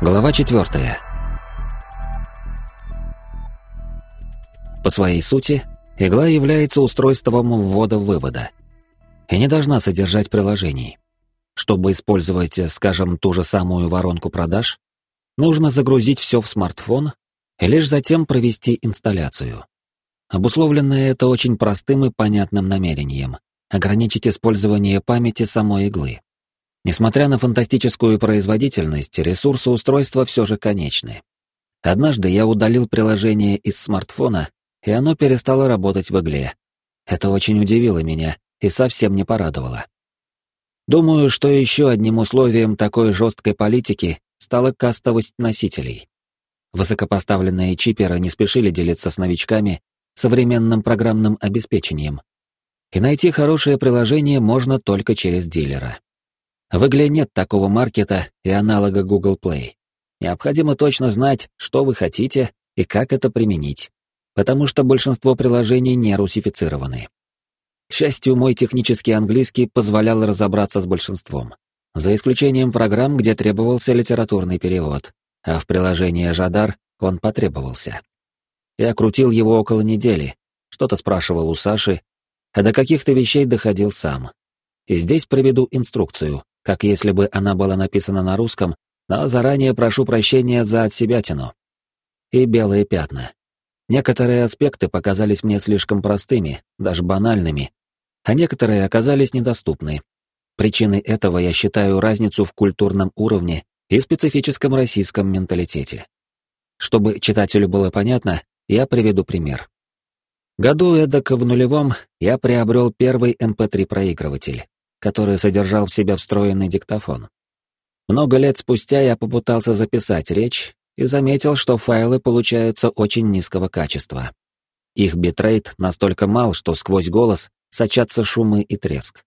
Глава четвертая. По своей сути, игла является устройством ввода-вывода и не должна содержать приложений. Чтобы использовать, скажем, ту же самую воронку продаж, нужно загрузить все в смартфон и лишь затем провести инсталляцию. Обусловлено это очень простым и понятным намерением — ограничить использование памяти самой иглы. Несмотря на фантастическую производительность, ресурсы устройства все же конечны. Однажды я удалил приложение из смартфона, и оно перестало работать в игле. Это очень удивило меня и совсем не порадовало. Думаю, что еще одним условием такой жесткой политики стала кастовость носителей. Высокопоставленные чиперы не спешили делиться с новичками современным программным обеспечением. И найти хорошее приложение можно только через дилера. В игле нет такого маркета и аналога Google Play. Необходимо точно знать, что вы хотите и как это применить, потому что большинство приложений не русифицированы. К счастью, мой технический английский позволял разобраться с большинством, за исключением программ, где требовался литературный перевод, а в приложении Жадар он потребовался. Я крутил его около недели, что-то спрашивал у Саши, а до каких-то вещей доходил сам. И здесь проведу инструкцию, как если бы она была написана на русском, но заранее прошу прощения за отсебятину. И белые пятна. Некоторые аспекты показались мне слишком простыми, даже банальными, а некоторые оказались недоступны. Причиной этого я считаю разницу в культурном уровне и специфическом российском менталитете. Чтобы читателю было понятно, я приведу пример. Году эдак в нулевом я приобрел первый MP3 эм который содержал в себе встроенный диктофон. Много лет спустя я попытался записать речь и заметил, что файлы получаются очень низкого качества. Их битрейт настолько мал, что сквозь голос сочатся шумы и треск.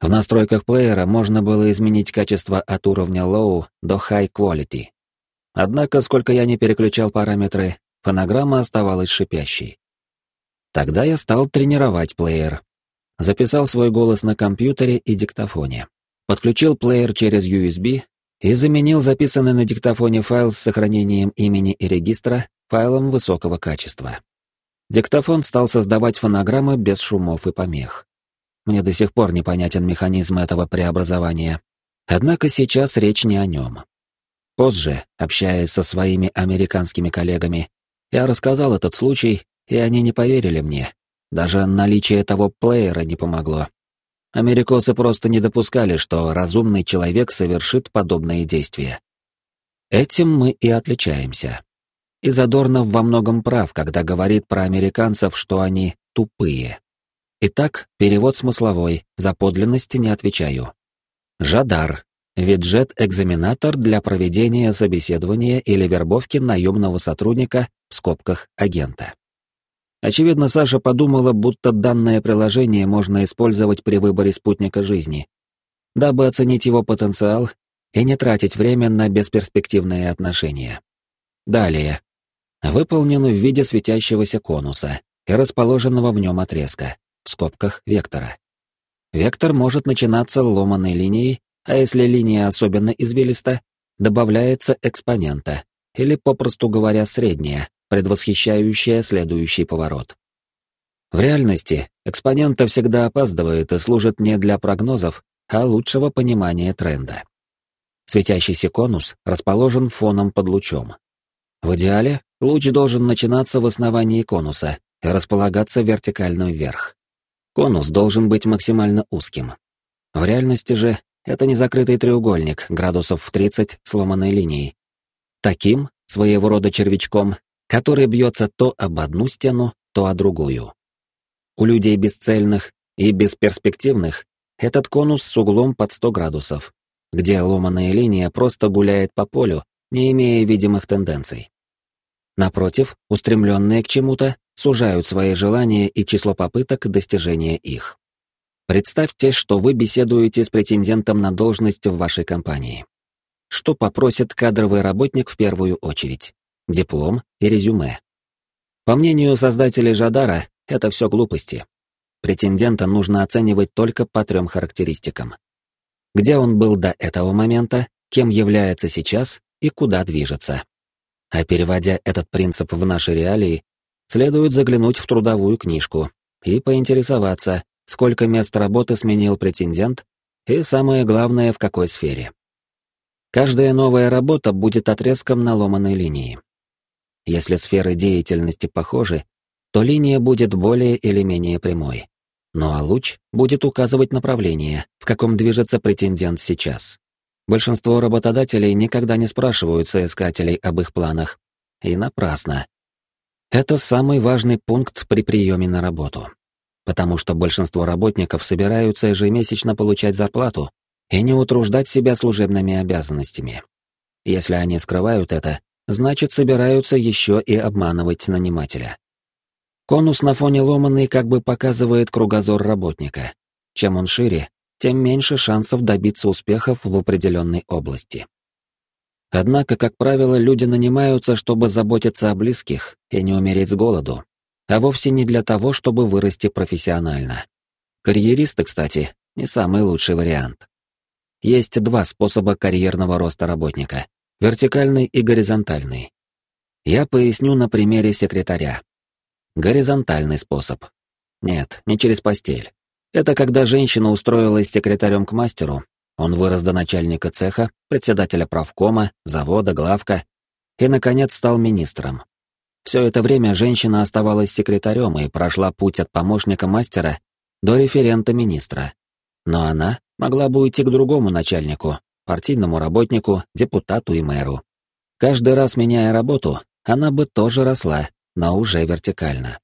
В настройках плеера можно было изменить качество от уровня low до high quality. Однако, сколько я не переключал параметры, фонограмма оставалась шипящей. Тогда я стал тренировать плеер. Записал свой голос на компьютере и диктофоне. Подключил плеер через USB и заменил записанный на диктофоне файл с сохранением имени и регистра файлом высокого качества. Диктофон стал создавать фонограммы без шумов и помех. Мне до сих пор непонятен механизм этого преобразования. Однако сейчас речь не о нем. Позже, общаясь со своими американскими коллегами, я рассказал этот случай, и они не поверили мне. Даже наличие того плеера не помогло. Америкосы просто не допускали, что разумный человек совершит подобные действия. Этим мы и отличаемся. И Задорнов во многом прав, когда говорит про американцев, что они тупые. Итак, перевод смысловой, за подлинности не отвечаю. Жадар Виджет-экзаменатор для проведения собеседования или вербовки наемного сотрудника в скобках агента. Очевидно, Саша подумала, будто данное приложение можно использовать при выборе спутника жизни, дабы оценить его потенциал и не тратить время на бесперспективные отношения. Далее. Выполнен в виде светящегося конуса и расположенного в нем отрезка, в скобках вектора. Вектор может начинаться ломаной линией а если линия особенно извилиста, добавляется экспонента, или, попросту говоря, средняя, предвосхищающая следующий поворот. В реальности экспонента всегда опаздывает и служит не для прогнозов, а лучшего понимания тренда. Светящийся конус расположен фоном под лучом. В идеале луч должен начинаться в основании конуса и располагаться вертикально вверх. Конус должен быть максимально узким. В реальности же это не закрытый треугольник, градусов в 30 сломанной линией. Таким, своего рода червячком, который бьется то об одну стену, то о другую. У людей бесцельных и бесперспективных этот конус с углом под 100 градусов, где ломаная линия просто гуляет по полю, не имея видимых тенденций. Напротив, устремленные к чему-то сужают свои желания и число попыток достижения их. Представьте, что вы беседуете с претендентом на должность в вашей компании. Что попросит кадровый работник в первую очередь? Диплом и резюме. По мнению создателей Жадара, это все глупости. Претендента нужно оценивать только по трем характеристикам. Где он был до этого момента, кем является сейчас и куда движется. А переводя этот принцип в наши реалии, следует заглянуть в трудовую книжку и поинтересоваться, сколько мест работы сменил претендент и, самое главное, в какой сфере. Каждая новая работа будет отрезком на ломаной линии. Если сферы деятельности похожи, то линия будет более или менее прямой. Ну а луч будет указывать направление, в каком движется претендент сейчас. Большинство работодателей никогда не спрашивают соискателей об их планах. И напрасно. Это самый важный пункт при приеме на работу. Потому что большинство работников собираются ежемесячно получать зарплату и не утруждать себя служебными обязанностями. Если они скрывают это, значит собираются еще и обманывать нанимателя. Конус на фоне ломанный как бы показывает кругозор работника. Чем он шире, тем меньше шансов добиться успехов в определенной области. Однако, как правило, люди нанимаются, чтобы заботиться о близких и не умереть с голоду, а вовсе не для того, чтобы вырасти профессионально. Карьеристы, кстати, не самый лучший вариант. Есть два способа карьерного роста работника — вертикальный и горизонтальный. Я поясню на примере секретаря. Горизонтальный способ. Нет, не через постель. Это когда женщина устроилась секретарем к мастеру, он вырос до начальника цеха, председателя правкома, завода, главка и, наконец, стал министром. Все это время женщина оставалась секретарем и прошла путь от помощника мастера до референта министра. Но она могла бы уйти к другому начальнику, партийному работнику, депутату и мэру. Каждый раз меняя работу, она бы тоже росла, но уже вертикально.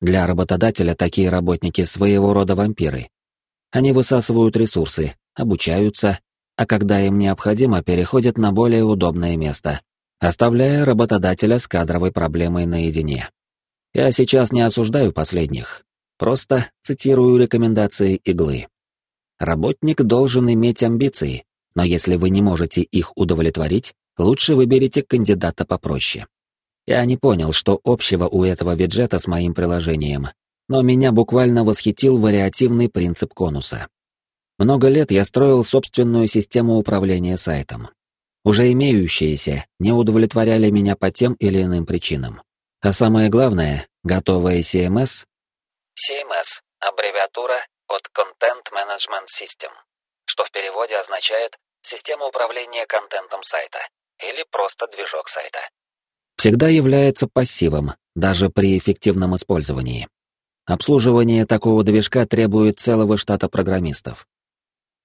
Для работодателя такие работники своего рода вампиры. Они высасывают ресурсы, обучаются, а когда им необходимо, переходят на более удобное место, оставляя работодателя с кадровой проблемой наедине. Я сейчас не осуждаю последних, просто цитирую рекомендации иглы. Работник должен иметь амбиции, но если вы не можете их удовлетворить, лучше выберите кандидата попроще. Я не понял, что общего у этого бюджета с моим приложением, но меня буквально восхитил вариативный принцип конуса. Много лет я строил собственную систему управления сайтом. Уже имеющиеся не удовлетворяли меня по тем или иным причинам. А самое главное, готовая CMS... CMS — аббревиатура от Content Management System, что в переводе означает «система управления контентом сайта» или просто движок сайта всегда является пассивом, даже при эффективном использовании. Обслуживание такого движка требует целого штата программистов.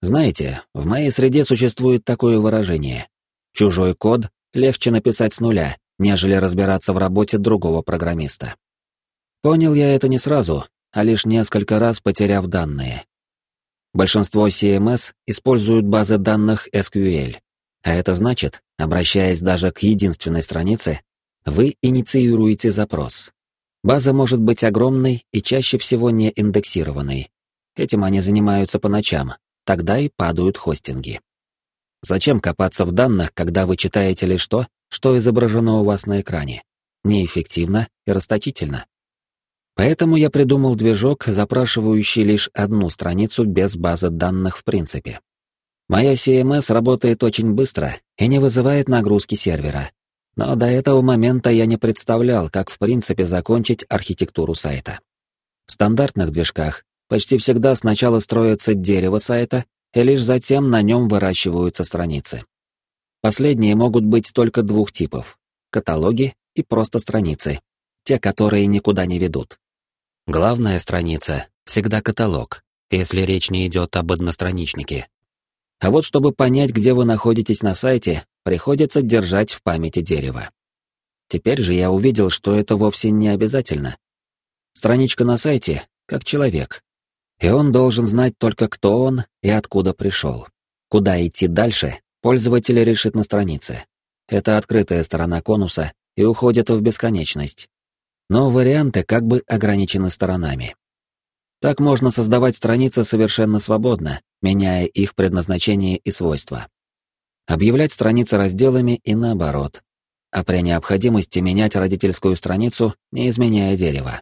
Знаете, в моей среде существует такое выражение. Чужой код легче написать с нуля, нежели разбираться в работе другого программиста. Понял я это не сразу, а лишь несколько раз потеряв данные. Большинство CMS используют базы данных SQL, а это значит, обращаясь даже к единственной странице, вы инициируете запрос. База может быть огромной и чаще всего не индексированной. Этим они занимаются по ночам, тогда и падают хостинги. Зачем копаться в данных, когда вы читаете лишь то, что изображено у вас на экране? Неэффективно и расточительно. Поэтому я придумал движок, запрашивающий лишь одну страницу без базы данных в принципе. Моя CMS работает очень быстро и не вызывает нагрузки сервера, но до этого момента я не представлял, как в принципе закончить архитектуру сайта. В стандартных движках почти всегда сначала строится дерево сайта, и лишь затем на нем выращиваются страницы. Последние могут быть только двух типов — каталоги и просто страницы, те, которые никуда не ведут. Главная страница — всегда каталог, если речь не идет об одностраничнике. А вот чтобы понять, где вы находитесь на сайте, приходится держать в памяти дерево. Теперь же я увидел, что это вовсе не обязательно. Страничка на сайте, как человек. И он должен знать только, кто он и откуда пришел. Куда идти дальше, пользователь решит на странице. Это открытая сторона конуса и уходит в бесконечность. Но варианты как бы ограничены сторонами. Так можно создавать страницы совершенно свободно, меняя их предназначение и свойства объявлять страницы разделами и наоборот, а при необходимости менять родительскую страницу, не изменяя дерево.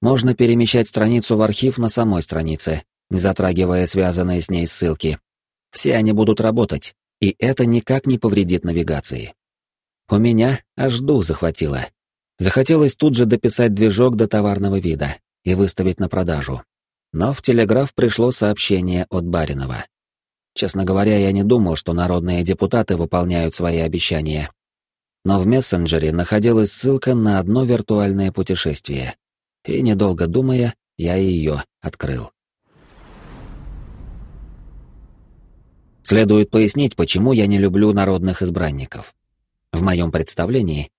Можно перемещать страницу в архив на самой странице, не затрагивая связанные с ней ссылки. Все они будут работать, и это никак не повредит навигации. У меня аж дух захватило. Захотелось тут же дописать движок до товарного вида и выставить на продажу. Но в телеграф пришло сообщение от Баринова. Честно говоря, я не думал, что народные депутаты выполняют свои обещания. Но в мессенджере находилась ссылка на одно виртуальное путешествие. И, недолго думая, я ее открыл. Следует пояснить, почему я не люблю народных избранников. В моем представлении,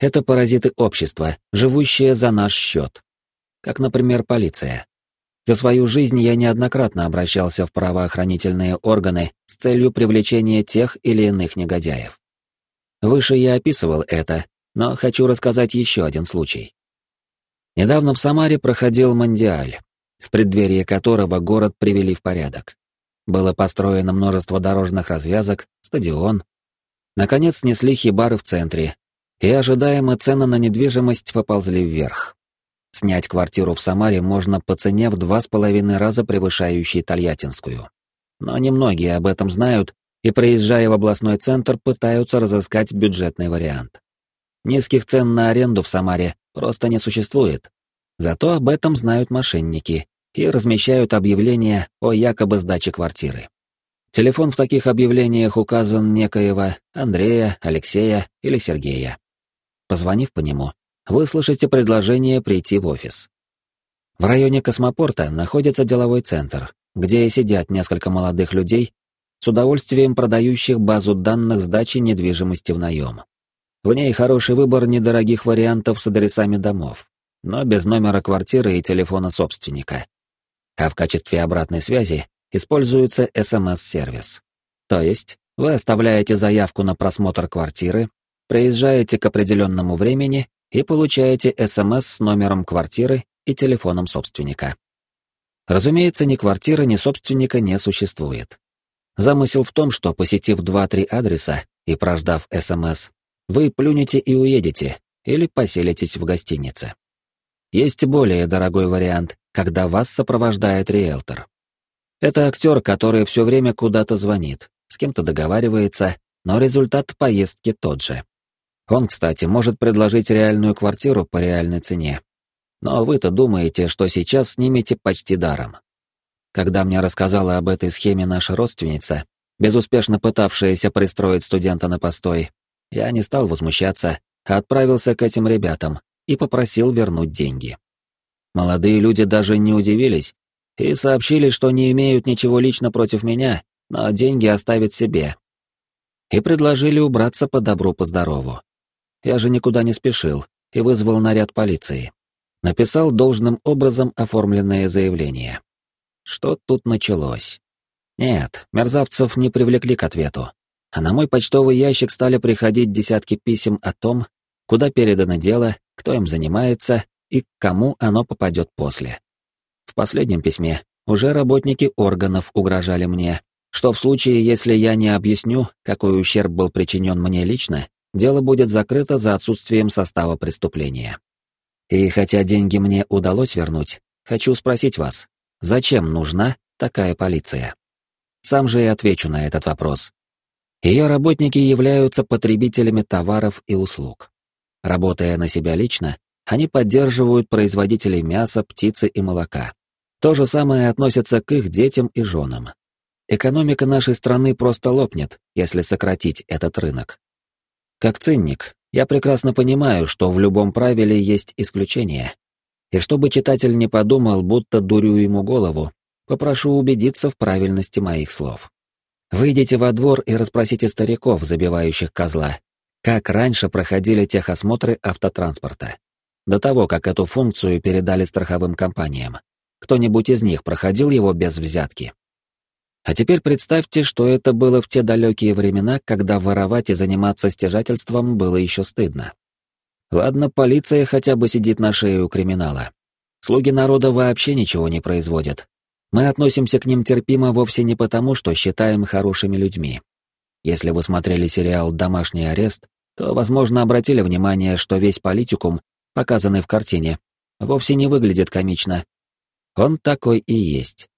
это паразиты общества, живущие за наш счет. Как, например, полиция. За свою жизнь я неоднократно обращался в правоохранительные органы с целью привлечения тех или иных негодяев. Выше я описывал это, но хочу рассказать еще один случай. Недавно в Самаре проходил Мандиаль, в преддверии которого город привели в порядок. Было построено множество дорожных развязок, стадион. Наконец снесли хибары в центре, и ожидаемо цены на недвижимость поползли вверх. Снять квартиру в Самаре можно по цене в два с половиной раза превышающей Тольяттинскую. Но немногие об этом знают, и, проезжая в областной центр, пытаются разыскать бюджетный вариант. Низких цен на аренду в Самаре просто не существует. Зато об этом знают мошенники и размещают объявления о якобы сдаче квартиры. Телефон в таких объявлениях указан некоего Андрея, Алексея или Сергея. Позвонив по нему, вы слышите предложение прийти в офис. В районе космопорта находится деловой центр, где сидят несколько молодых людей, с удовольствием продающих базу данных сдачи недвижимости в наем. В ней хороший выбор недорогих вариантов с адресами домов, но без номера квартиры и телефона собственника. А в качестве обратной связи используется SMS-сервис. То есть, вы оставляете заявку на просмотр квартиры, приезжаете к определенному времени и получаете СМС с номером квартиры и телефоном собственника. Разумеется, ни квартиры, ни собственника не существует. Замысел в том, что, посетив 2-3 адреса и прождав СМС, вы плюнете и уедете, или поселитесь в гостинице. Есть более дорогой вариант, когда вас сопровождает риэлтор. Это актер, который все время куда-то звонит, с кем-то договаривается, но результат поездки тот же. Он, кстати, может предложить реальную квартиру по реальной цене. Но вы-то думаете, что сейчас снимете почти даром. Когда мне рассказала об этой схеме наша родственница, безуспешно пытавшаяся пристроить студента на постой, я не стал возмущаться, а отправился к этим ребятам и попросил вернуть деньги. Молодые люди даже не удивились и сообщили, что не имеют ничего лично против меня, но деньги оставят себе. И предложили убраться по добру, по здорову. Я же никуда не спешил и вызвал наряд полиции. Написал должным образом оформленное заявление. Что тут началось? Нет, мерзавцев не привлекли к ответу. А на мой почтовый ящик стали приходить десятки писем о том, куда передано дело, кто им занимается и к кому оно попадет после. В последнем письме уже работники органов угрожали мне, что в случае, если я не объясню, какой ущерб был причинен мне лично, дело будет закрыто за отсутствием состава преступления. И хотя деньги мне удалось вернуть, хочу спросить вас, зачем нужна такая полиция? Сам же и отвечу на этот вопрос. Ее работники являются потребителями товаров и услуг. Работая на себя лично, они поддерживают производителей мяса, птицы и молока. То же самое относится к их детям и женам. Экономика нашей страны просто лопнет, если сократить этот рынок. Как цинник, я прекрасно понимаю, что в любом правиле есть исключения. И чтобы читатель не подумал, будто дурю ему голову, попрошу убедиться в правильности моих слов. Выйдите во двор и расспросите стариков, забивающих козла, как раньше проходили техосмотры автотранспорта. До того, как эту функцию передали страховым компаниям. Кто-нибудь из них проходил его без взятки? А теперь представьте, что это было в те далекие времена, когда воровать и заниматься стяжательством было еще стыдно. Ладно, полиция хотя бы сидит на шее у криминала. Слуги народа вообще ничего не производят. Мы относимся к ним терпимо вовсе не потому, что считаем хорошими людьми. Если вы смотрели сериал «Домашний арест», то, возможно, обратили внимание, что весь политикум, показанный в картине, вовсе не выглядит комично. Он такой и есть.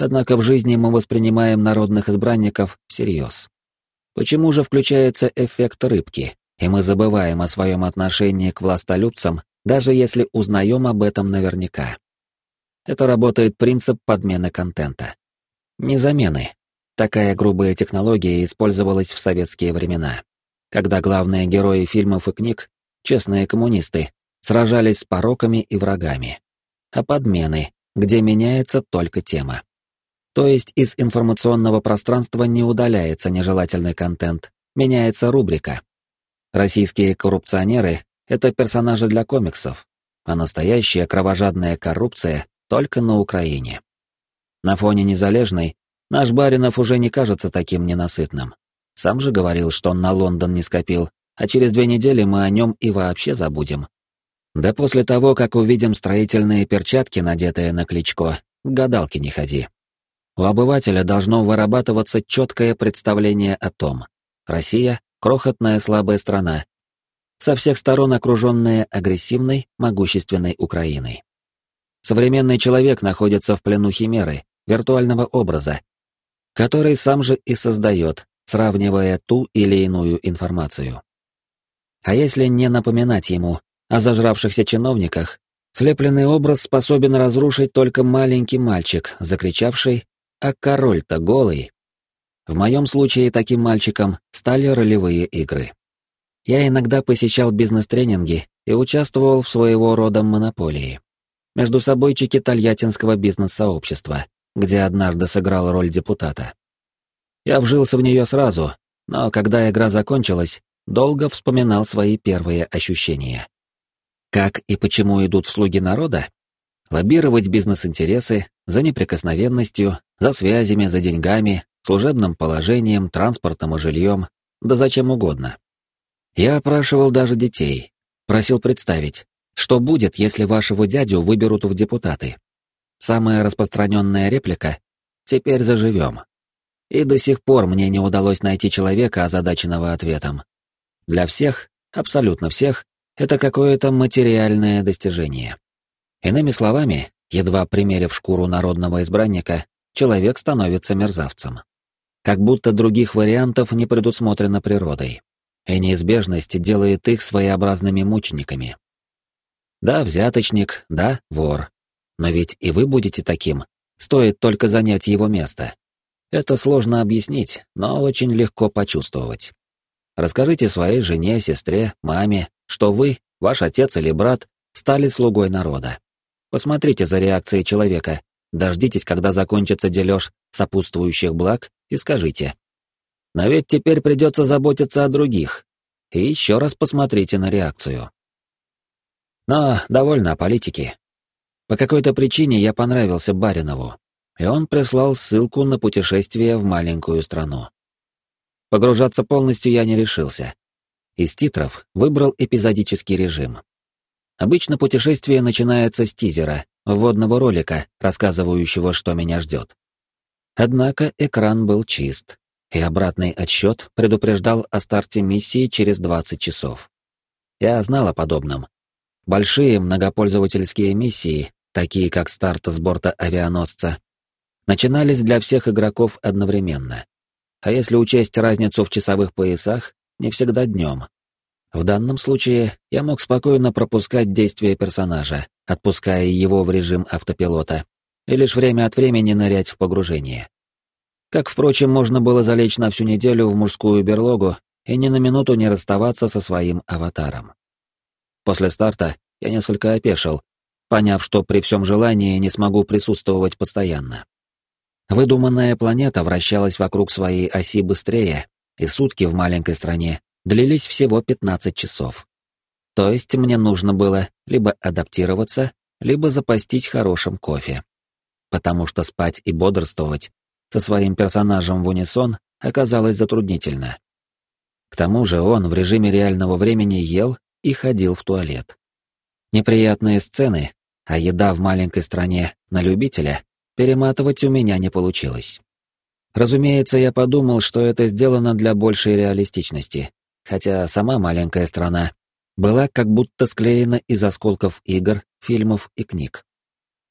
Однако в жизни мы воспринимаем народных избранников всерьез. Почему же включается эффект рыбки, и мы забываем о своем отношении к властолюбцам, даже если узнаем об этом наверняка? Это работает принцип подмены контента. Не замены. Такая грубая технология использовалась в советские времена, когда главные герои фильмов и книг, честные коммунисты, сражались с пороками и врагами. А подмены, где меняется только тема. То есть из информационного пространства не удаляется нежелательный контент, меняется рубрика. Российские коррупционеры — это персонажи для комиксов, а настоящая кровожадная коррупция только на Украине. На фоне незалежной наш Баринов уже не кажется таким ненасытным. Сам же говорил, что он на Лондон не скопил, а через две недели мы о нем и вообще забудем. Да после того, как увидим строительные перчатки, надетые на Кличко, к гадалке не ходи. У обывателя должно вырабатываться четкое представление о том. Россия — крохотная слабая страна, со всех сторон окруженная агрессивной, могущественной Украиной. Современный человек находится в плену химеры, виртуального образа, который сам же и создает, сравнивая ту или иную информацию. А если не напоминать ему о зажравшихся чиновниках, слепленный образ способен разрушить только маленький мальчик, закричавший «А король-то голый!». В моем случае таким мальчиком стали ролевые игры. Я иногда посещал бизнес-тренинги и участвовал в своего рода монополии. Между собойчики тольяттинского бизнес-сообщества, где однажды сыграл роль депутата. Я вжился в нее сразу, но когда игра закончилась, долго вспоминал свои первые ощущения. Как и почему идут в слуги народа? Лоббировать бизнес-интересы за неприкосновенностью, за связями, за деньгами, служебным положением, транспортом и жильем, да зачем угодно. Я опрашивал даже детей, просил представить, что будет, если вашего дядю выберут в депутаты. Самая распространенная реплика «Теперь заживем». И до сих пор мне не удалось найти человека, озадаченного ответом. Для всех, абсолютно всех, это какое-то материальное достижение. Иными словами, едва примерив шкуру народного избранника, человек становится мерзавцем. Как будто других вариантов не предусмотрено природой. И неизбежность делает их своеобразными мучениками. Да, взяточник, да, вор. Но ведь и вы будете таким, стоит только занять его место. Это сложно объяснить, но очень легко почувствовать. Расскажите своей жене, сестре, маме, что вы, ваш отец или брат, стали слугой народа. Посмотрите за реакцией человека, дождитесь, когда закончится дележ сопутствующих благ, и скажите. Но ведь теперь придется заботиться о других. И еще раз посмотрите на реакцию. Но довольно о политике. По какой-то причине я понравился Баринову, и он прислал ссылку на путешествие в маленькую страну. Погружаться полностью я не решился. Из титров выбрал эпизодический режим. Обычно путешествие начинается с тизера, вводного ролика, рассказывающего, что меня ждет. Однако экран был чист, и обратный отсчет предупреждал о старте миссии через 20 часов. Я знал о подобном. Большие многопользовательские миссии, такие как старт с борта авианосца, начинались для всех игроков одновременно а если учесть разницу в часовых поясах, не всегда днем. В данном случае я мог спокойно пропускать действия персонажа, отпуская его в режим автопилота, и лишь время от времени нырять в погружение. Как, впрочем, можно было залечь на всю неделю в мужскую берлогу и ни на минуту не расставаться со своим аватаром. После старта я несколько опешил, поняв, что при всем желании не смогу присутствовать постоянно. Выдуманная планета вращалась вокруг своей оси быстрее, и сутки в маленькой стране длились всего 15 часов. То есть мне нужно было либо адаптироваться, либо запастись хорошим кофе. Потому что спать и бодрствовать со своим персонажем в унисон оказалось затруднительно. К тому же он в режиме реального времени ел и ходил в туалет. Неприятные сцены, а еда в маленькой стране на любителя перематывать у меня не получилось. Разумеется, я подумал, что это сделано для большей реалистичности, хотя сама маленькая страна была как будто склеена из осколков игр, фильмов и книг.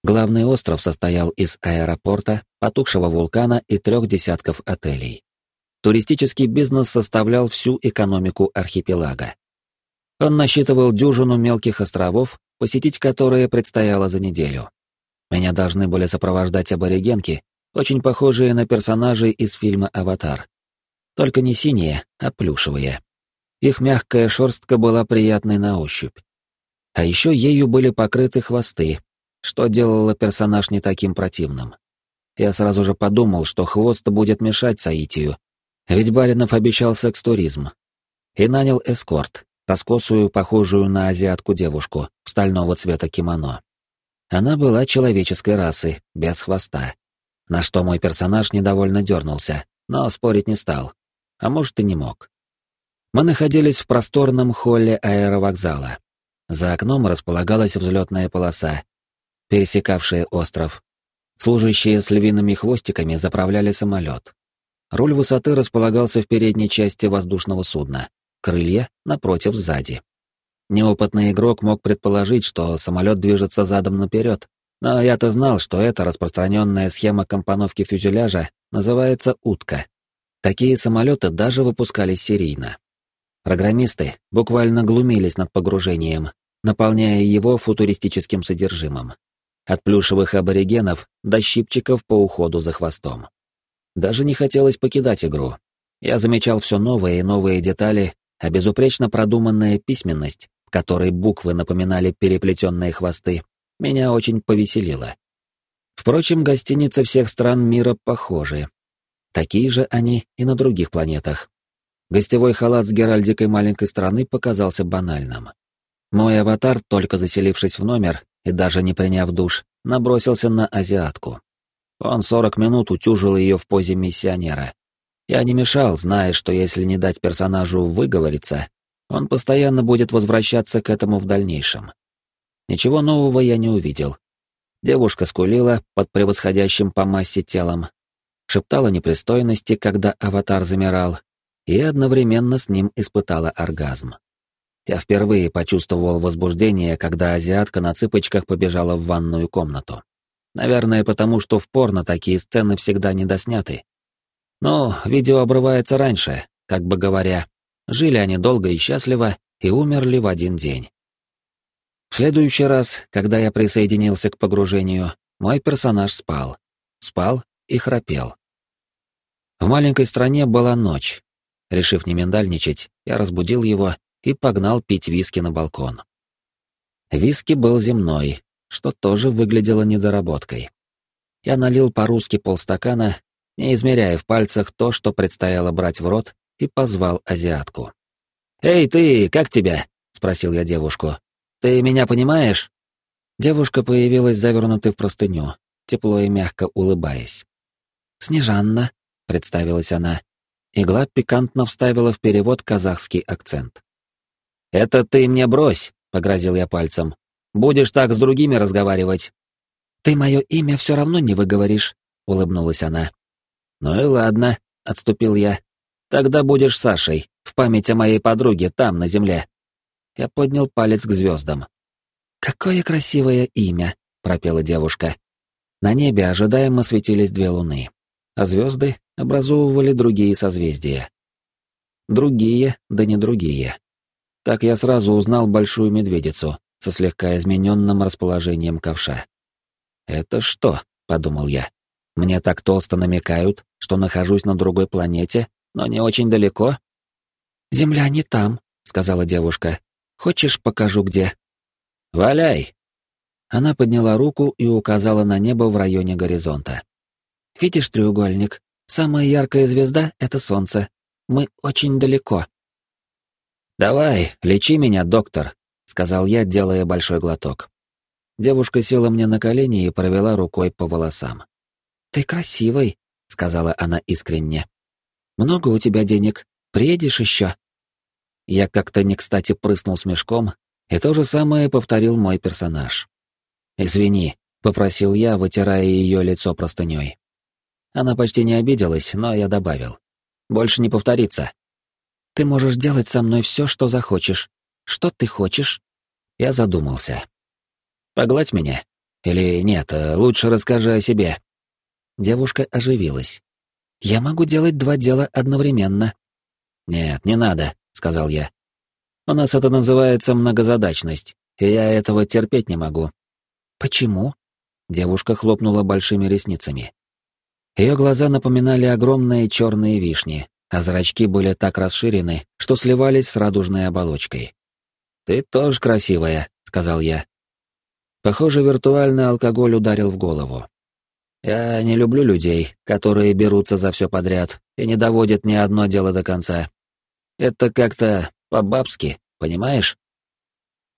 Главный остров состоял из аэропорта, потухшего вулкана и трех десятков отелей. туристический бизнес составлял всю экономику архипелага. Он насчитывал дюжину мелких островов, посетить которые предстояло за неделю. Меня должны были сопровождать аборигенки, очень похожие на персонажей из фильма «Аватар». Только не синие, а плюшевые. Их мягкая шерстка была приятной на ощупь. А еще ею были покрыты хвосты, что делало персонаж не таким противным. Я сразу же подумал, что хвост будет мешать Саитию, ведь Баринов обещал секс-туризм. И нанял эскорт, раскосую, похожую на азиатку девушку, стального цвета кимоно. Она была человеческой расы, без хвоста. На что мой персонаж недовольно дернулся, но спорить не стал. А может и не мог. Мы находились в просторном холле аэровокзала. За окном располагалась взлетная полоса, пересекавшая остров. Служащие с львиными хвостиками заправляли самолет. Руль высоты располагался в передней части воздушного судна, крылья, напротив, сзади. Неопытный игрок мог предположить, что самолет движется задом наперед, но я-то знал, что эта распространенная схема компоновки фюзеляжа называется «утка». Такие самолеты даже выпускались серийно. Программисты буквально глумились над погружением, наполняя его футуристическим содержимым. От плюшевых аборигенов до щипчиков по уходу за хвостом. Даже не хотелось покидать игру. Я замечал все новые и новые детали, а безупречно продуманная письменность в которой буквы напоминали переплетенные хвосты, меня очень повеселило. Впрочем, гостиницы всех стран мира похожи. Такие же они и на других планетах. Гостевой халат с геральдикой маленькой страны показался банальным. Мой аватар, только заселившись в номер и даже не приняв душ, набросился на азиатку. Он сорок минут утюжил ее в позе миссионера. Я не мешал, зная, что если не дать персонажу выговориться, он постоянно будет возвращаться к этому в дальнейшем. Ничего нового я не увидел. Девушка скулила под превосходящим по массе телом, шептала непристойности, когда аватар замирал, и одновременно с ним испытала оргазм. Я впервые почувствовал возбуждение, когда азиатка на цыпочках побежала в ванную комнату. Наверное, потому что в порно такие сцены всегда недосняты. Но видео обрывается раньше, как бы говоря, Жили они долго и счастливо и умерли в один день. В следующий раз, когда я присоединился к погружению, мой персонаж спал. Спал и храпел. В маленькой стране была ночь. Решив не миндальничать, я разбудил его и погнал пить виски на балкон. Виски был земной, что тоже выглядело недоработкой. Я налил по-русски полстакана, не измеряя в пальцах то, что предстояло брать в рот, и позвал азиатку. «Эй, ты, как тебя?» — спросил я девушку. «Ты меня понимаешь?» Девушка появилась завернутой в простыню, тепло и мягко улыбаясь. «Снежанна», — представилась она. Игла пикантно вставила в перевод казахский акцент. «Это ты мне брось», — погрозил я пальцем. «Будешь так с другими разговаривать». «Ты мое имя все равно не выговоришь», — улыбнулась она. «Ну и ладно», — отступил я. Тогда будешь Сашей, в память о моей подруге там, на земле. Я поднял палец к звездам. «Какое красивое имя!» — пропела девушка. На небе ожидаемо светились две луны, а звезды образовывали другие созвездия. Другие, да не другие. Так я сразу узнал большую медведицу со слегка измененным расположением ковша. «Это что?» — подумал я. «Мне так толсто намекают, что нахожусь на другой планете, но не очень далеко. «Земля не там», — сказала девушка. «Хочешь, покажу где?» «Валяй!» Она подняла руку и указала на небо в районе горизонта. «Видишь треугольник? Самая яркая звезда — это Солнце. Мы очень далеко». «Давай, лечи меня, доктор», — сказал я, делая большой глоток. Девушка села мне на колени и провела рукой по волосам. «Ты красивый», — сказала она искренне. Много у тебя денег? Приедешь еще?» Я как-то не кстати прыснул смешком, и то же самое повторил мой персонаж. «Извини», — попросил я, вытирая ее лицо простыней. Она почти не обиделась, но я добавил. «Больше не повторится». «Ты можешь делать со мной все, что захочешь. Что ты хочешь?» Я задумался. «Погладь меня? Или нет, лучше расскажи о себе». Девушка оживилась. Я могу делать два дела одновременно. Нет, не надо, сказал я. У нас это называется многозадачность, и я этого терпеть не могу. Почему? Девушка хлопнула большими ресницами. Ее глаза напоминали огромные черные вишни, а зрачки были так расширены, что сливались с радужной оболочкой. «Ты тоже красивая», — сказал я. Похоже, виртуальный алкоголь ударил в голову. Я не люблю людей, которые берутся за все подряд и не доводят ни одно дело до конца. Это как-то по-бабски, понимаешь?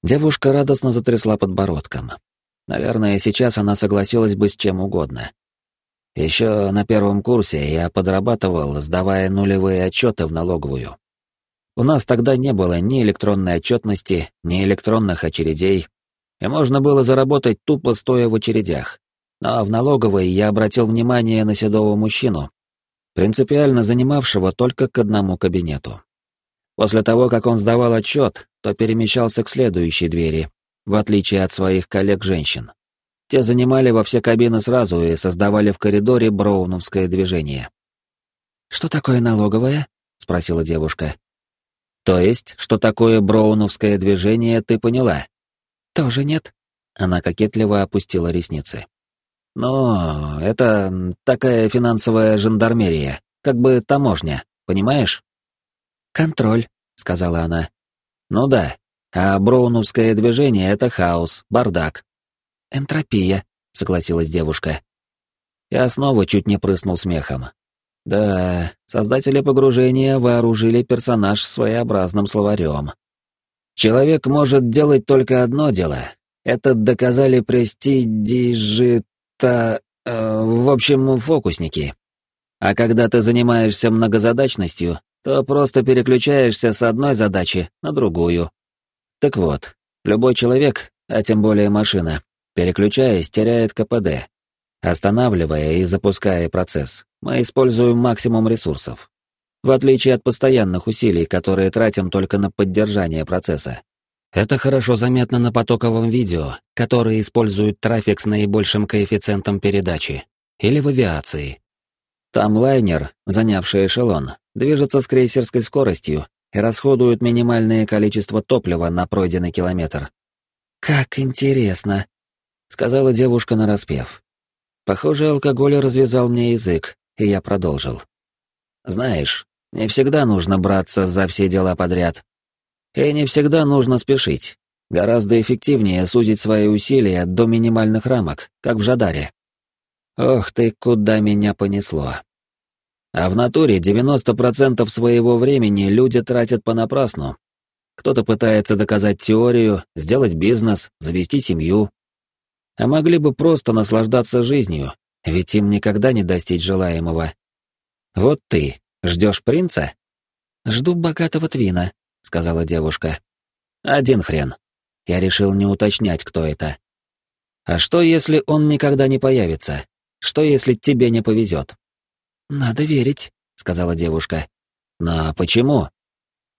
Девушка радостно затрясла подбородком. Наверное, сейчас она согласилась бы с чем угодно. Еще на первом курсе я подрабатывал, сдавая нулевые отчеты в налоговую. У нас тогда не было ни электронной отчетности, ни электронных очередей, и можно было заработать тупо стоя в очередях. Но в налоговой я обратил внимание на седого мужчину, принципиально занимавшего только к одному кабинету. После того, как он сдавал отчет, то перемещался к следующей двери, в отличие от своих коллег-женщин. Те занимали во все кабины сразу и создавали в коридоре броуновское движение. «Что такое налоговое?» — спросила девушка. «То есть, что такое броуновское движение, ты поняла?» «Тоже нет». Она кокетливо опустила ресницы. «Ну, это такая финансовая жандармерия, как бы таможня, понимаешь?» «Контроль», — сказала она. «Ну да, а броуновское движение — это хаос, бардак, «Энтропия», — согласилась девушка. Я снова чуть не прыснул смехом. Да, создатели погружения вооружили персонаж своеобразным словарем. Человек может делать только одно дело. Это доказали престидижита... Э, в общем, фокусники. А когда ты занимаешься многозадачностью, то просто переключаешься с одной задачи на другую. Так вот, любой человек, а тем более машина, Переключаясь, теряет КПД. Останавливая и запуская процесс, мы используем максимум ресурсов. В отличие от постоянных усилий, которые тратим только на поддержание процесса. Это хорошо заметно на потоковом видео, которое использует трафик с наибольшим коэффициентом передачи, или в авиации. Там лайнер, занявший эшелон, движется с крейсерской скоростью и расходует минимальное количество топлива на пройденный километр. «Как интересно!» — сказала девушка нараспев. Похоже, алкоголь развязал мне язык, и я продолжил. «Знаешь, не всегда нужно браться за все дела подряд. И не всегда нужно спешить. Гораздо эффективнее сузить свои усилия до минимальных рамок, как в Жадаре. Ох ты, куда меня понесло. А в натуре 90% своего времени люди тратят понапрасну. Кто-то пытается доказать теорию, сделать бизнес, завести семью, а могли бы просто наслаждаться жизнью, ведь им никогда не достичь желаемого. Вот ты ждешь принца? Жду богатого твина, сказала девушка. Один хрен. Я решил не уточнять, кто это. А что, если он никогда не появится? Что, если тебе не повезет? Надо верить, сказала девушка. Но почему?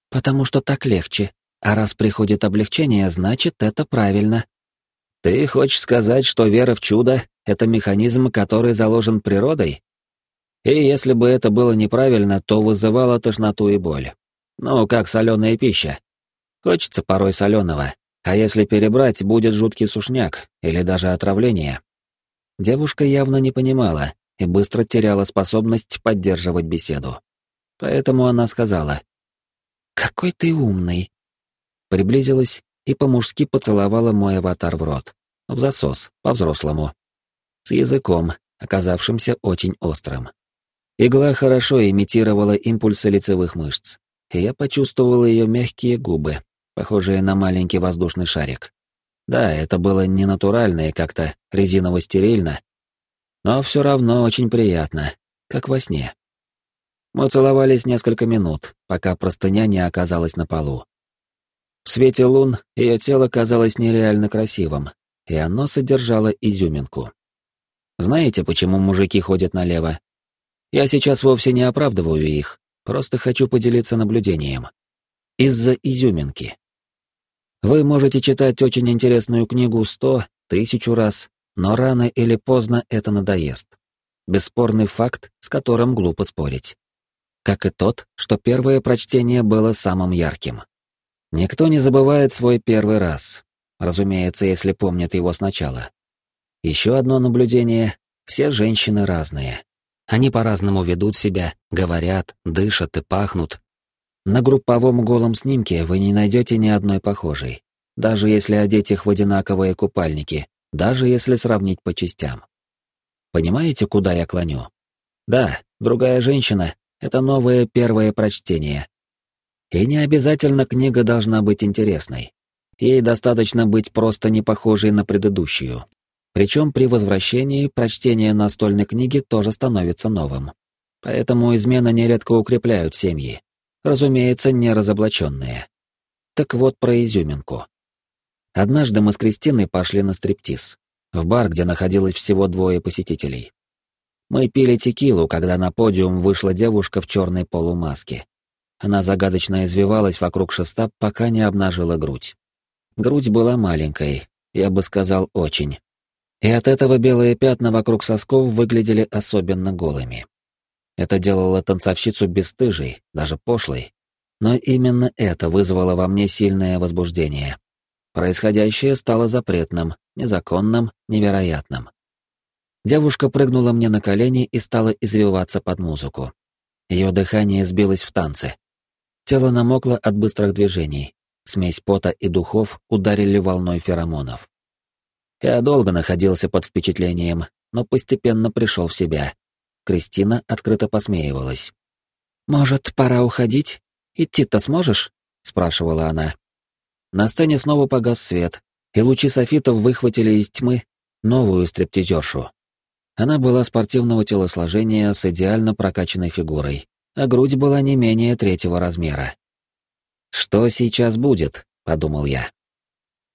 Потому что так легче. А раз приходит облегчение, значит, это правильно. Ты хочешь сказать, что вера в чудо — это механизм, который заложен природой? И если бы это было неправильно, то вызывало тошноту и боль. Ну, как соленая пища. Хочется порой соленого, а если перебрать, будет жуткий сушняк или даже отравление. Девушка явно не понимала и быстро теряла способность поддерживать беседу. Поэтому она сказала, «Какой ты умный!» Приблизилась и по-мужски поцеловала мой аватар в рот. В засос, по-взрослому. С языком, оказавшимся очень острым. Игла хорошо имитировала импульсы лицевых мышц, и я почувствовал ее мягкие губы, похожие на маленький воздушный шарик. Да, это было не натурально и как-то резиново-стерильно, но все равно очень приятно, как во сне. Мы целовались несколько минут, пока простыня не оказалась на полу. В свете лун ее тело казалось нереально красивым, и оно содержало изюминку. Знаете, почему мужики ходят налево? Я сейчас вовсе не оправдываю их, просто хочу поделиться наблюдением. Из-за изюминки. Вы можете читать очень интересную книгу сто, тысячу раз, но рано или поздно это надоест. бесспорный факт, с которым глупо спорить. Как и тот, что первое прочтение было самым ярким. Никто не забывает свой первый раз, разумеется, если помнит его сначала. Еще одно наблюдение — все женщины разные. Они по-разному ведут себя, говорят, дышат и пахнут. На групповом голом снимке вы не найдете ни одной похожей, даже если одеть их в одинаковые купальники, даже если сравнить по частям. Понимаете, куда я клоню? Да, другая женщина — это новое первое прочтение. И не обязательно книга должна быть интересной. Ей достаточно быть просто не похожей на предыдущую. Причем при возвращении прочтение настольной книги тоже становится новым. Поэтому измены нередко укрепляют семьи. Разумеется, не разоблаченные. Так вот про изюминку. Однажды мы с Кристиной пошли на стриптиз в бар, где находилось всего двое посетителей. Мы пили текилу, когда на подиум вышла девушка в черной полумаске. Она загадочно извивалась вокруг шеста, пока не обнажила грудь. Грудь была маленькой, я бы сказал, очень. И от этого белые пятна вокруг сосков выглядели особенно голыми. Это делало танцовщицу бесстыжей, даже пошлой. Но именно это вызвало во мне сильное возбуждение. Происходящее стало запретным, незаконным, невероятным. Девушка прыгнула мне на колени и стала извиваться под музыку. Ее дыхание сбилось в танце. Тело намокло от быстрых движений. Смесь пота и духов ударили волной феромонов. Я долго находился под впечатлением, но постепенно пришел в себя. Кристина открыто посмеивалась. «Может, пора уходить? Идти-то сможешь?» — спрашивала она. На сцене снова погас свет, и лучи софитов выхватили из тьмы новую стриптизершу. Она была спортивного телосложения с идеально прокачанной фигурой, а грудь была не менее третьего размера. «Что сейчас будет?» — подумал я.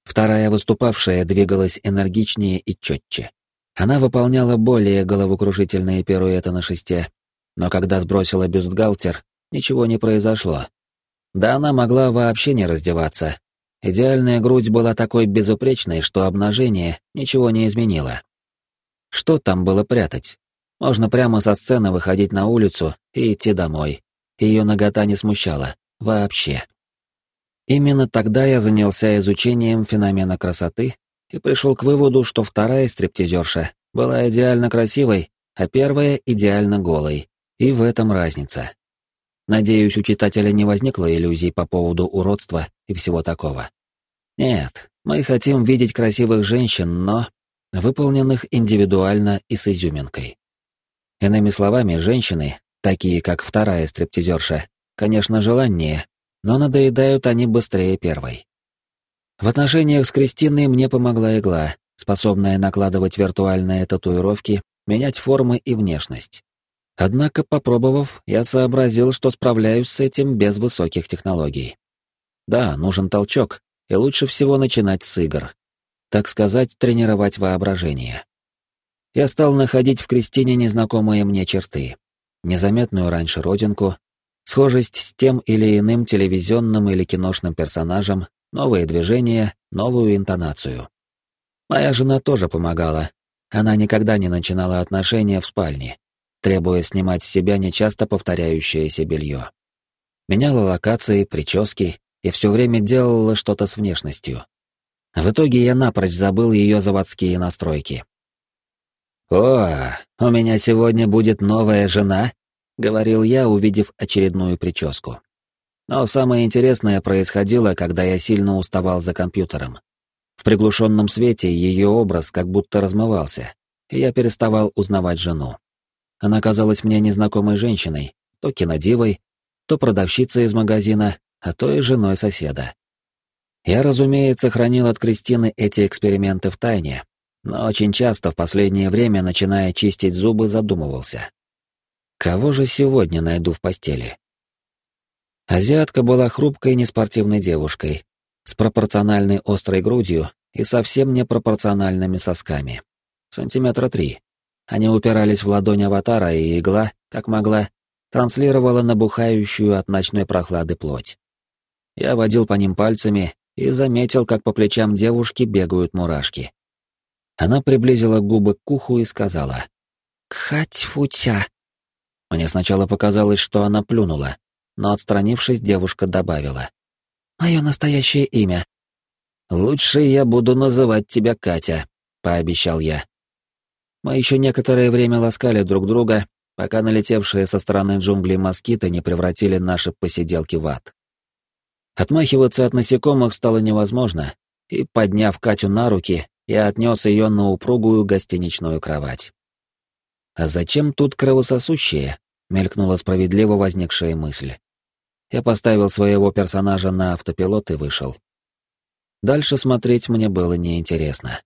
Вторая выступавшая двигалась энергичнее и четче. Она выполняла более головокружительные пируэты на шесте, но когда сбросила бюстгальтер, ничего не произошло. Да она могла вообще не раздеваться, Идеальная грудь была такой безупречной, что обнажение ничего не изменило. Что там было прятать? Можно прямо со сцены выходить на улицу и идти домой. Ее нагота не смущала. Вообще. Именно тогда я занялся изучением феномена красоты и пришел к выводу, что вторая стриптизерша была идеально красивой, а первая идеально голой. И в этом разница. Надеюсь, у читателя не возникло иллюзий по поводу уродства и всего такого. Нет, мы хотим видеть красивых женщин, но выполненных индивидуально и с изюминкой. Иными словами, женщины, такие как вторая стриптизерша, конечно, желаннее, но надоедают они быстрее первой. В отношениях с Кристиной мне помогла игла, способная накладывать виртуальные татуировки, менять формы и внешность. Однако, попробовав, я сообразил, что справляюсь с этим без высоких технологий. Да, нужен толчок, и лучше всего начинать с игр. Так сказать, тренировать воображение. Я стал находить в Кристине незнакомые мне черты. Незаметную раньше родинку, схожесть с тем или иным телевизионным или киношным персонажем, новые движения, новую интонацию. Моя жена тоже помогала. Она никогда не начинала отношения в спальне, требуя снимать с себя нечасто повторяющееся белье. Меняла локации, прически и все время делала что-то с внешностью. В итоге я напрочь забыл ее заводские настройки. «О, у меня сегодня будет новая жена», — говорил я, увидев очередную прическу. Но самое интересное происходило, когда я сильно уставал за компьютером. В приглушенном свете ее образ как будто размывался, и я переставал узнавать жену. Она казалась мне незнакомой женщиной, то кинодивой, то продавщицей из магазина, а то и женой соседа. Я, разумеется, хранил от Кристины эти эксперименты в тайне, но очень часто в последнее время, начиная чистить зубы, задумывался. Кого же сегодня найду в постели? Азиатка была хрупкой неспортивной девушкой, с пропорциональной острой грудью и совсем непропорциональными сосками. Сантиметра три. Они упирались в ладонь аватара, и игла, как могла, транслировала набухающую от ночной прохлады плоть. Я водил по ним пальцами и заметил, как по плечам девушки бегают мурашки. Она приблизила губы к уху и сказала, Катьфутя. Мне сначала показалось, что она плюнула, но, отстранившись, девушка добавила. «Мое настоящее имя». «Лучше я буду называть тебя Катя», — пообещал я. Мы еще некоторое время ласкали друг друга, пока налетевшие со стороны джунглей москиты не превратили наши посиделки в ад. Отмахиваться от насекомых стало невозможно, и, подняв Катю на руки, я отнес ее на упругую гостиничную кровать. «А зачем тут кровососущие?» — мелькнула справедливо возникшая мысль. Я поставил своего персонажа на автопилот и вышел. Дальше смотреть мне было неинтересно.